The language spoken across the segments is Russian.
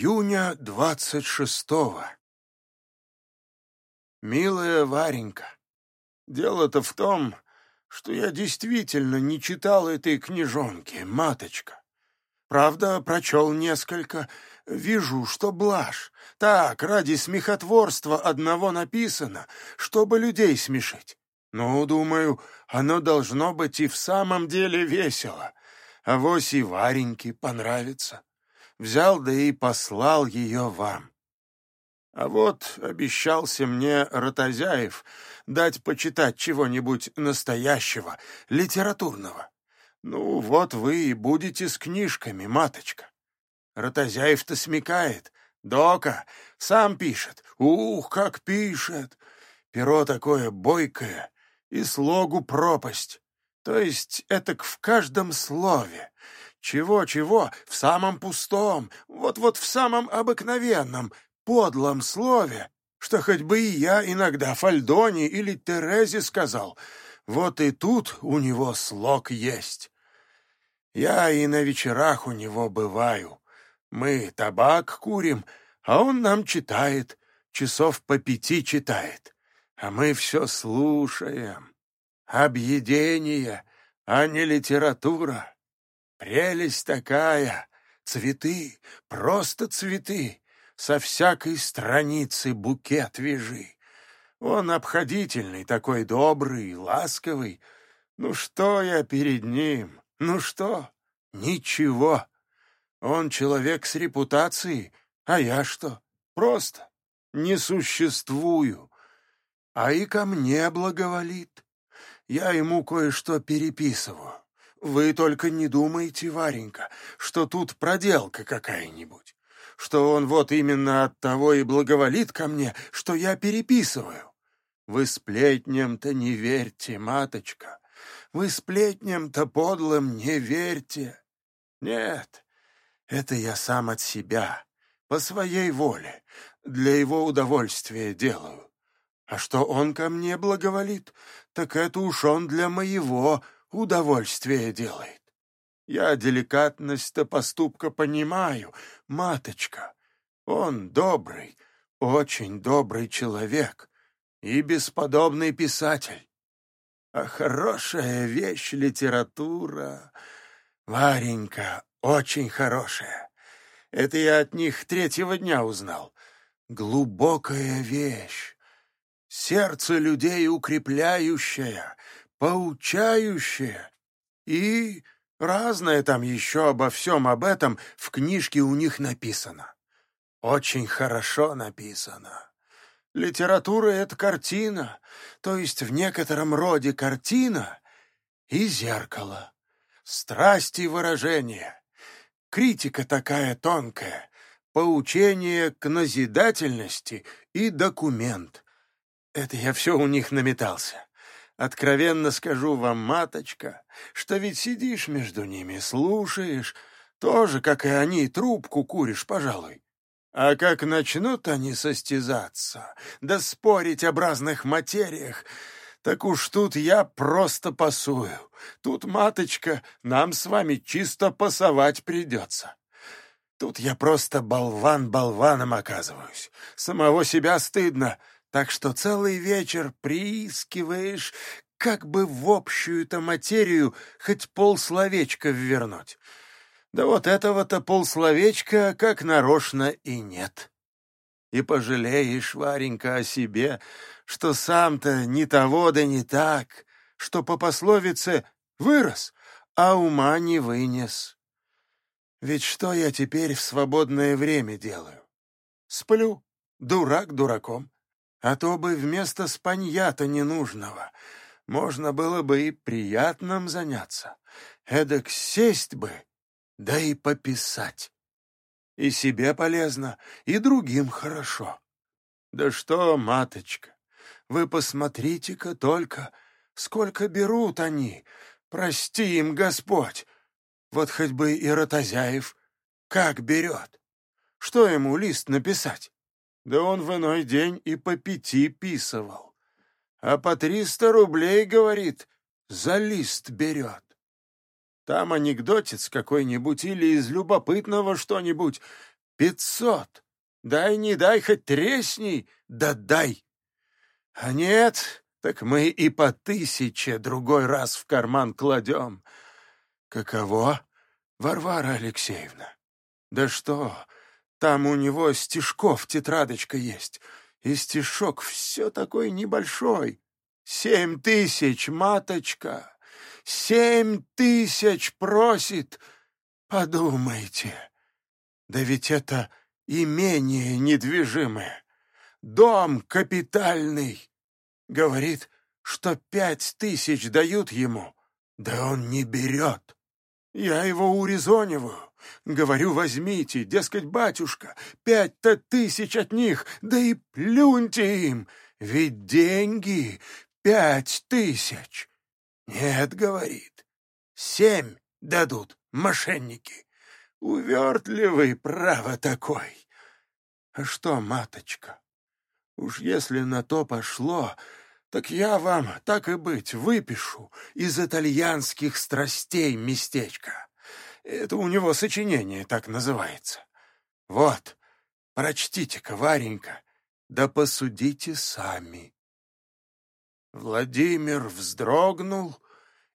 Июня двадцать шестого. Милая Варенька, дело-то в том, что я действительно не читал этой книжонки, маточка. Правда, прочел несколько, вижу, что блажь. Так, ради смехотворства одного написано, чтобы людей смешить. Ну, думаю, оно должно быть и в самом деле весело. А вось и Вареньке понравится. Взял да и послал ее вам. А вот обещался мне Ротозяев дать почитать чего-нибудь настоящего, литературного. Ну, вот вы и будете с книжками, маточка. Ротозяев-то смекает. Дока сам пишет. Ух, как пишет! Перо такое бойкое, и слогу пропасть. То есть это в каждом слове. Чего-чего, в самом пустом, вот-вот в самом обыкновенном, подлом слове, что хоть бы и я иногда Фальдоне или Терезе сказал, вот и тут у него слог есть. Я и на вечерах у него бываю. Мы табак курим, а он нам читает, часов по пяти читает, а мы все слушаем. Объедение, а не литература. Прелесть такая, цветы, просто цветы, со всякой страницы букет вяжи. Он обходительный, такой добрый, ласковый. Ну что я перед ним? Ну что? Ничего. Он человек с репутацией, а я что? Просто не существую. А и ко мне благоволит. Я ему кое-что переписываю. Вы только не думайте, Варенька, что тут проделка какая-нибудь что он вот именно от того и благоволит ко мне, что я переписываю. Вы сплетням-то не верьте, маточка. Вы сплетням-то подлым не верьте. Нет, это я сам от себя, по своей воле, для его удовольствия делаю. А что он ко мне благоволит, так это уж он для моего удовольствия делает. Я деликатность-то поступка понимаю, маточка. Он добрый, очень добрый человек и бесподобный писатель. А хорошая вещь литература. Варенька, очень хорошая. Это я от них третьего дня узнал. Глубокая вещь. Сердце людей укрепляющая, поучающая и Разное там еще обо всем об этом в книжке у них написано. Очень хорошо написано. Литература — это картина, то есть в некотором роде картина и зеркало. Страсти выражения. Критика такая тонкая, поучение к назидательности и документ. Это я все у них наметался. Откровенно скажу вам, маточка, что ведь сидишь между ними, слушаешь, тоже, как и они, трубку куришь, пожалуй. А как начнут они состязаться, да спорить об разных материях, так уж тут я просто пасую. Тут, маточка, нам с вами чисто пасовать придется. Тут я просто болван болваном оказываюсь. Самого себя стыдно, так что целый вечер приискиваешь, как бы в общую-то материю хоть полсловечка ввернуть. Да вот этого-то полсловечка как нарочно и нет. И пожалеешь, Варенька, о себе, что сам-то ни того да не так, что по пословице «вырос», а ума не вынес. Ведь что я теперь в свободное время делаю? Сплю, дурак дураком. А то бы вместо спанья-то ненужного можно было бы и приятным заняться. Эдак сесть бы, да и пописать. И себе полезно, и другим хорошо. Да что, маточка, вы посмотрите-ка только, сколько берут они, прости им Господь. Вот хоть бы и Ротозяев как берет. Что ему лист написать? Да он в иной день и по пяти писывал. А по триста рублей, говорит, за лист берет. Там анекдотец какой-нибудь или из любопытного что-нибудь. пятьсот. Дай, не дай, хоть тресни, да дай. А нет, так мы и по тысяче другой раз в карман кладем. Каково, Варвара Алексеевна? Да что, там у него стишков тетрадочка есть, и стишок все такой небольшой. Семь тысяч, маточка, семь тысяч просит. Подумайте, да ведь это имение недвижимое, дом капитальный. Говорит, что пять тысяч дают ему, да он не берет. Я его урезониваю. Говорю, возьмите, дескать, батюшка, пять-то тысяч от них, да и плюньте им, ведь деньги пять тысяч. Нет, говорит, семь дадут мошенники. Увертливый, право такой. А что, маточка, уж если на то пошло, так я вам, так и быть, выпишу из итальянских страстей местечко. Это у него сочинение так называется. Вот, прочтите-ка, Варенька, да посудите сами. Владимир вздрогнул,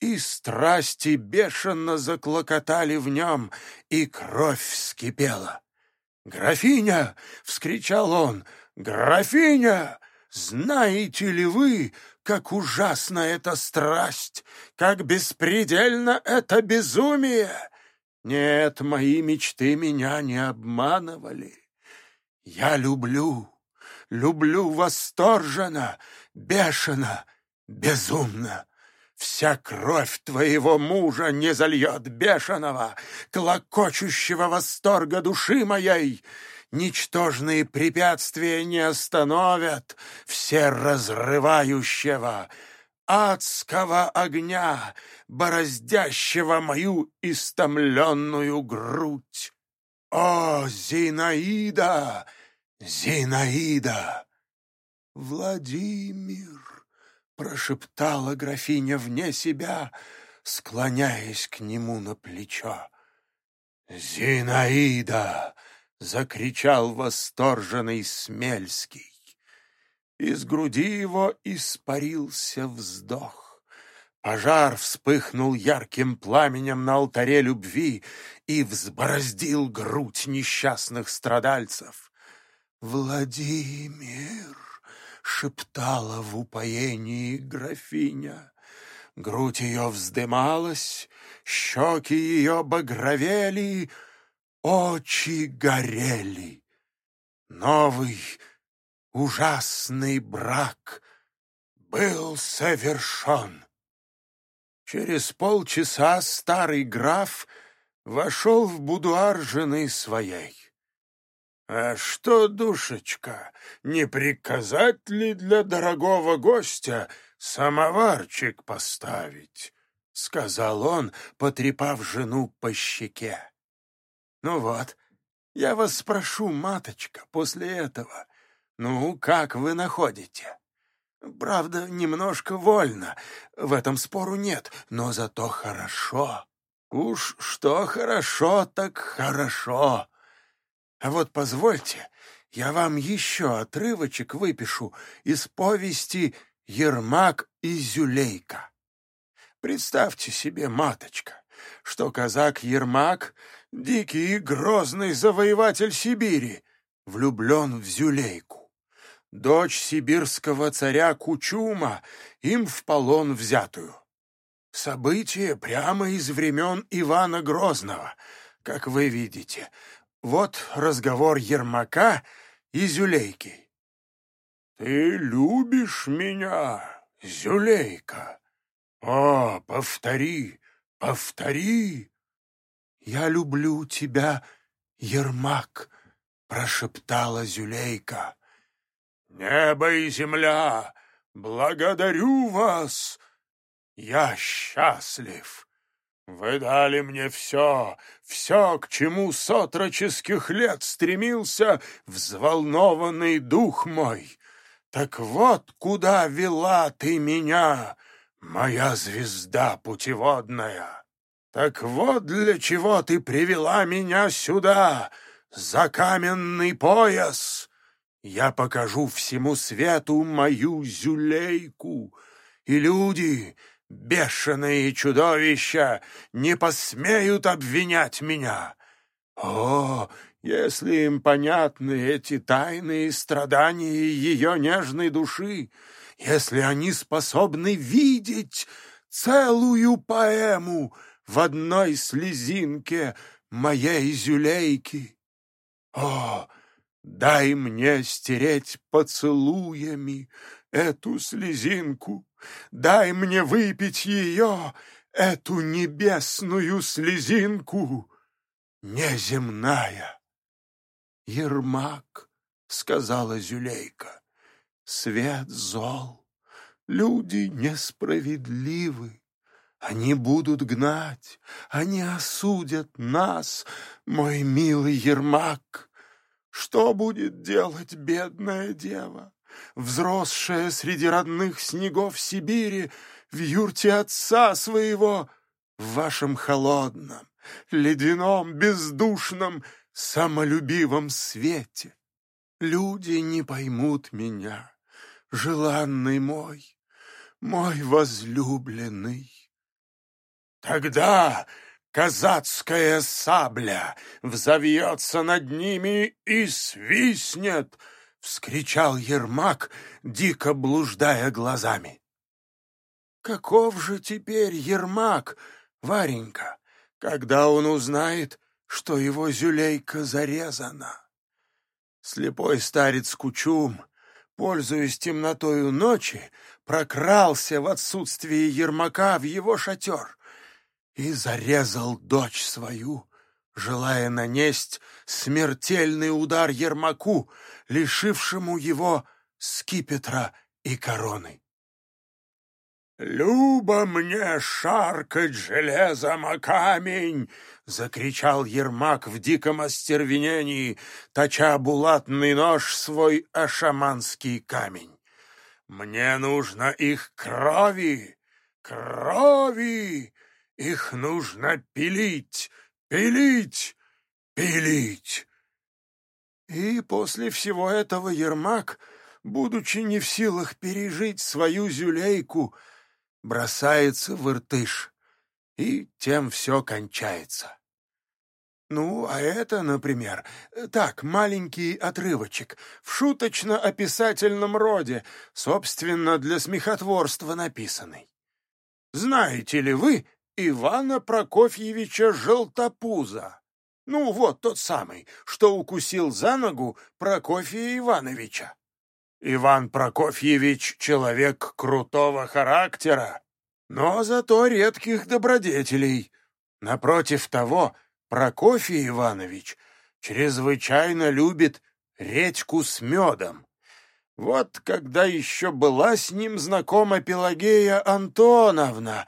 и страсти бешено заклокотали в нем, и кровь вскипела. «Графиня!» — вскричал он. «Графиня! Знаете ли вы, как ужасна эта страсть, как беспредельно это безумие? Нет, мои мечты меня не обманывали. Я люблю, люблю восторженно, бешено, безумно. Вся кровь твоего мужа не зальет бешеного, клокочущего восторга души моей. Ничтожные препятствия не остановят все разрывающего, адского огня, бороздящего мою истомленную грудь. О, Зинаида, Зинаида! Владимир, прошептала графиня вне себя, склоняясь к нему на плечо. Зинаида! закричал восторженный Смельский. Из груди его испарился вздох. Пожар вспыхнул ярким пламенем на алтаре любви и взбороздил грудь несчастных страдальцев. «Владимир!» — шептала в упоении графиня. Грудь ее вздымалась, щеки ее багровели, очи горели. Новый ужасный брак был совершен. Через полчаса старый граф вошел в будуар жены своей. «А что, душечка, не приказать ли для дорогого гостя самоварчик поставить?» — сказал он, потрепав жену по щеке. «Ну вот, я вас спрошу, маточка, после этого, ну, как вы находите? Правда, немножко вольно, в этом спору нет, но зато хорошо. Уж что хорошо, так хорошо. А вот позвольте, я вам еще отрывочек выпишу из повести «Ермак и Зюлейка». Представьте себе, маточка, что казак Ермак, дикий и грозный завоеватель Сибири, влюблен в Зюлейку дочь сибирского царя Кучума, им в полон взятую. Событие прямо из времен Ивана Грозного, как вы видите. Вот разговор Ермака и Зюлейки. «Ты любишь меня, Зюлейка? О, повтори, повтори!» «Я люблю тебя, Ермак», — прошептала Зюлейка. Небо и земля, благодарю вас! Я счастлив! Вы дали мне все, все, к чему с отроческих лет стремился взволнованный дух мой. Так вот, куда вела ты меня, моя звезда путеводная. Так вот для чего ты привела меня сюда, за каменный пояс. Я покажу всему свету мою зюлейку, и люди, бешеные чудовища, не посмеют обвинять меня. О, если им понятны эти тайные страдания ее нежной души, если они способны видеть целую поэму в одной слезинке моей зюлейки. О, дай мне стереть поцелуями эту слезинку, дай мне выпить ее, эту небесную слезинку, неземная. Ермак, — сказала Зюлейка, — свет зол, люди несправедливы. Они будут гнать, они осудят нас, мой милый Ермак. Что будет делать бедная дева, взросшая среди родных снегов Сибири, в юрте отца своего, в вашем холодном, ледяном, бездушном, самолюбивом свете? Люди не поймут меня, желанный мой, мой возлюбленный. Тогда казацкая сабля взовьется над ними и свистнет, — вскричал Ермак, дико блуждая глазами. Каков же теперь Ермак, Варенька, когда он узнает, что его зюлейка зарезана? Слепой старец Кучум, пользуясь темнотою ночи, прокрался в отсутствие Ермака в его шатер и зарезал дочь свою, желая нанесть смертельный удар Ермаку, лишившему его скипетра и короны. «Любо мне шаркать железом о камень!» — закричал Ермак в диком остервенении, точа булатный нож свой о шаманский камень. «Мне нужно их крови, крови! Их нужно пилить, пилить, пилить!» И после всего этого Ермак, будучи не в силах пережить свою зюлейку, — бросается в Иртыш, и тем все кончается. Ну, а это, например, так, маленький отрывочек, в шуточно-описательном роде, собственно, для смехотворства написанный. Знаете ли вы Ивана Прокофьевича Желтопуза? Ну, вот тот самый, что укусил за ногу Прокофия Ивановича. Иван Прокофьевич — человек крутого характера, но зато редких добродетелей. Напротив того, Прокофий Иванович чрезвычайно любит редьку с медом. Вот когда еще была с ним знакома Пелагея Антоновна,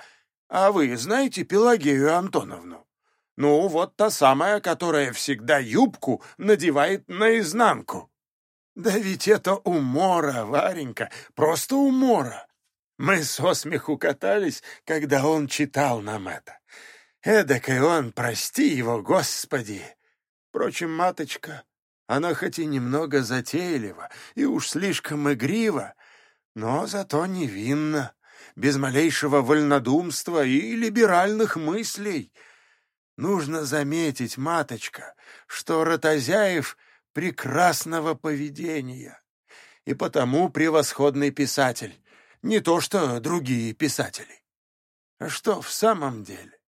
а вы знаете Пелагею Антоновну? Ну, вот та самая, которая всегда юбку надевает наизнанку. Да ведь это умора, Варенька, просто умора. Мы со смеху катались, когда он читал нам это. Эдакой он, прости его, Господи! Впрочем, маточка, она хоть и немного затейлива и уж слишком игрива, но зато невинна, без малейшего вольнодумства и либеральных мыслей. Нужно заметить, маточка, что Ротозяев — прекрасного поведения, и потому превосходный писатель, не то что другие писатели. А что в самом деле?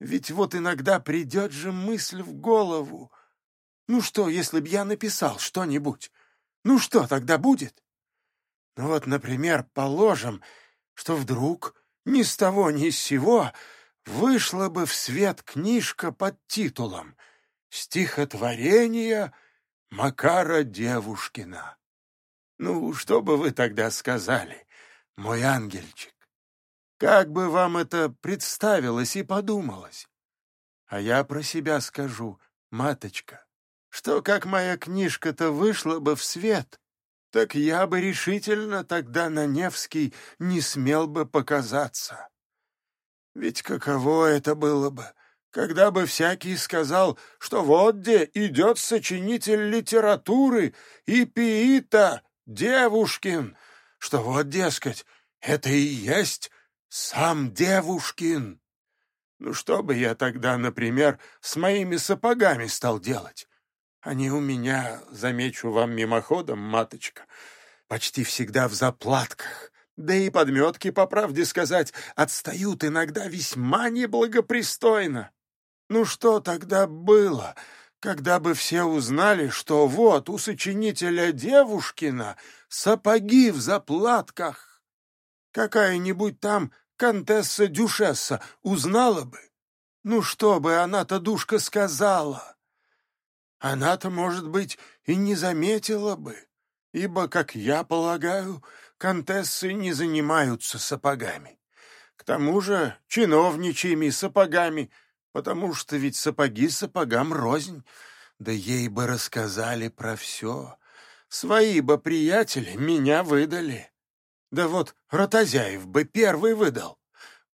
Ведь вот иногда придет же мысль в голову. Ну что, если б я написал что-нибудь? Ну что тогда будет? Ну вот, например, положим, что вдруг ни с того ни с сего вышла бы в свет книжка под титулом «Стихотворение Макара Девушкина. Ну, что бы вы тогда сказали, мой ангельчик? Как бы вам это представилось и подумалось? А я про себя скажу, маточка, что как моя книжка-то вышла бы в свет, так я бы решительно тогда на Невский не смел бы показаться. Ведь каково это было бы, когда бы всякий сказал, что вот где идет сочинитель литературы и пиита Девушкин, что вот, дескать, это и есть сам Девушкин. Ну что бы я тогда, например, с моими сапогами стал делать? Они у меня, замечу вам мимоходом, маточка, почти всегда в заплатках, да и подметки, по правде сказать, отстают иногда весьма неблагопристойно. Ну что тогда было, когда бы все узнали, что вот у сочинителя Девушкина сапоги в заплатках? Какая-нибудь там контесса Дюшесса узнала бы? Ну что бы она-то, душка, сказала? Она-то, может быть, и не заметила бы, ибо, как я полагаю, контессы не занимаются сапогами. К тому же чиновничьими сапогами — потому что ведь сапоги сапогам рознь, да ей бы рассказали про все. Свои бы приятели меня выдали. Да вот Ротозяев бы первый выдал.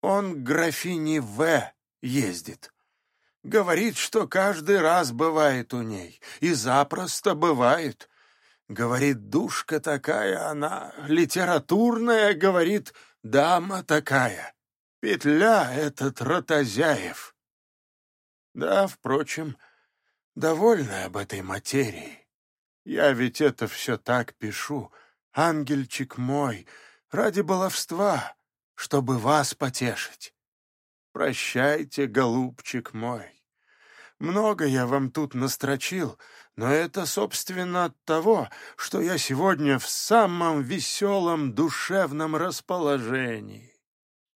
Он к графине В. ездит. Говорит, что каждый раз бывает у ней, и запросто бывает. Говорит, душка такая она, литературная, говорит, дама такая. Петля этот Ротозяев. Да, впрочем, довольна об этой материи. Я ведь это все так пишу, ангельчик мой, ради баловства, чтобы вас потешить. Прощайте, голубчик мой. Много я вам тут настрочил, но это, собственно, от того, что я сегодня в самом веселом душевном расположении.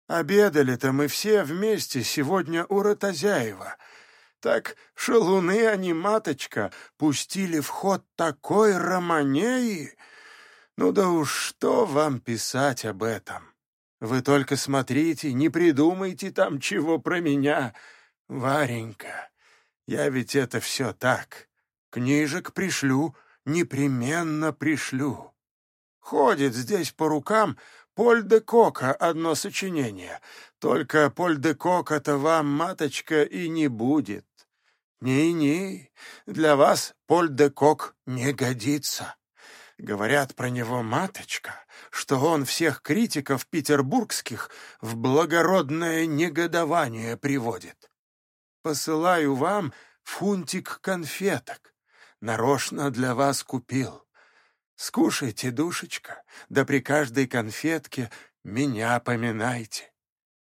Обедали-то мы все вместе сегодня у Ротозяева — так шалуны они, маточка, пустили в ход такой романеи. Ну да уж что вам писать об этом? Вы только смотрите, не придумайте там чего про меня, Варенька. Я ведь это все так. Книжек пришлю, непременно пришлю. Ходит здесь по рукам Поль де Кока одно сочинение. Только Поль де Кока-то вам, маточка, и не будет. «Не-не, для вас Поль де Кок не годится. Говорят про него, маточка, что он всех критиков петербургских в благородное негодование приводит. Посылаю вам фунтик конфеток. Нарочно для вас купил. Скушайте, душечка, да при каждой конфетке меня поминайте.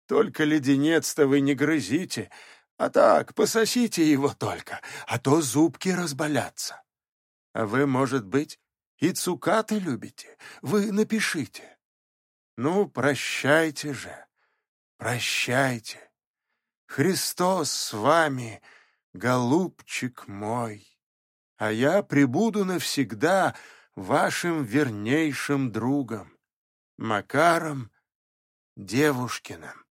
Только леденец-то вы не грызите, а так, пососите его только, а то зубки разболятся. А вы, может быть, и цукаты любите? Вы напишите. Ну, прощайте же, прощайте. Христос с вами, голубчик мой, а я прибуду навсегда вашим вернейшим другом, Макаром Девушкиным.